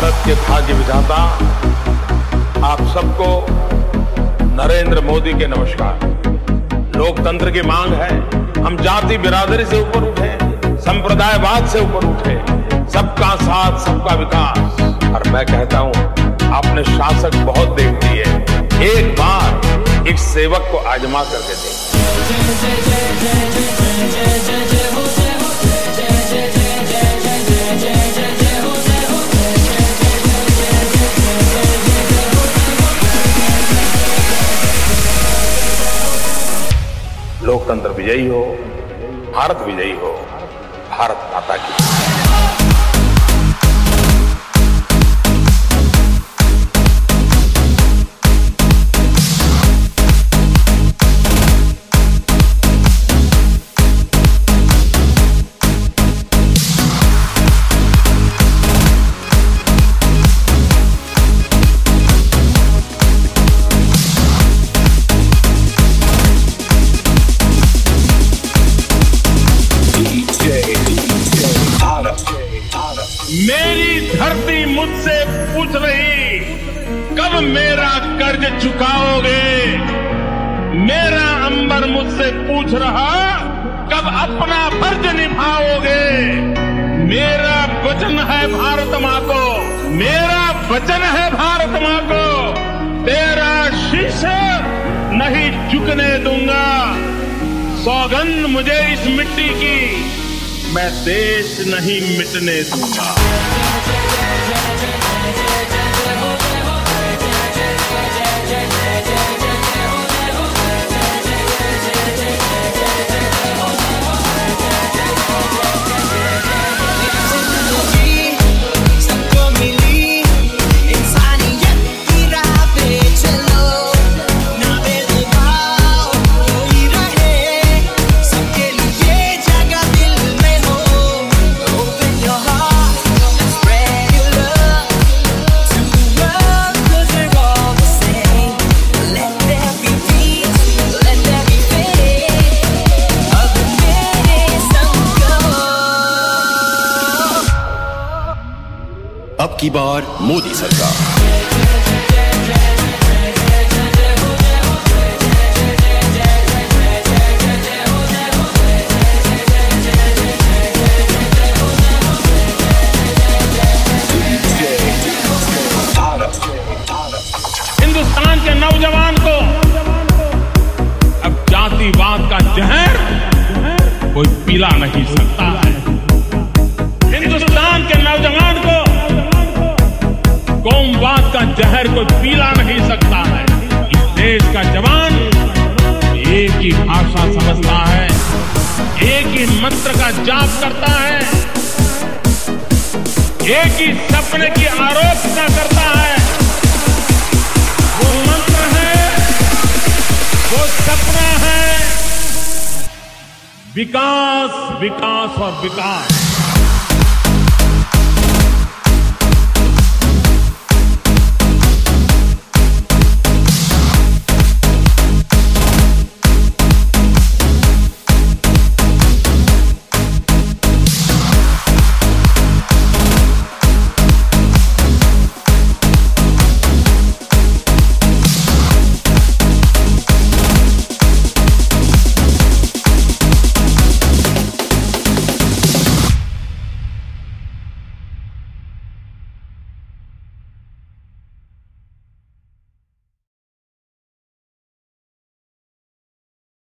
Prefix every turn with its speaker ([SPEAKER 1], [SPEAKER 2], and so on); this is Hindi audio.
[SPEAKER 1] भारत के भाग्य विधाता आप सबको नरेंद्र मोदी के नमस्कार लोकतंत्र की मांग है हम जाति बिरादरी से ऊपर उठे संप्रदायवाद से ऊपर उठे सबका साथ सबका विकास और मैं कहता हूँ आपने शासक बहुत देख लिए एक बार एक सेवक को आजमा करके देख लोकतंत्र विजयी हो भारत विजयी हो भारत माता की मेरी धरती मुझसे पूछ रही, कब मेरा कर्ज चुकाओगे? मेरा अंबर मुझसे पूछ रहा, कब अपना फ़र्ज़ निभाओगे? मेरा वचन है भारत माँ को मेरा वचन है भारत माँ को तेरा शीश नहीं झुकने दूँगा। सौगंध मुझे इस मिट्टी की मैं देश नहीं मिटने दूँगा।
[SPEAKER 2] अब
[SPEAKER 3] की बार मोदी सरकार।
[SPEAKER 1] हिंदुस्तान के नौजवान को अब जातिवाद का जहर कोई पिला नहीं सकता। का जहर को पीला नहीं सकता है। इस देश का जवान एक ही भाषा समझता है, एक ही मंत्र का जाप करता है, एक ही सपने की आरोपना करता है। वो मंत्र है, वो सपना है। विकास विकास और विकास।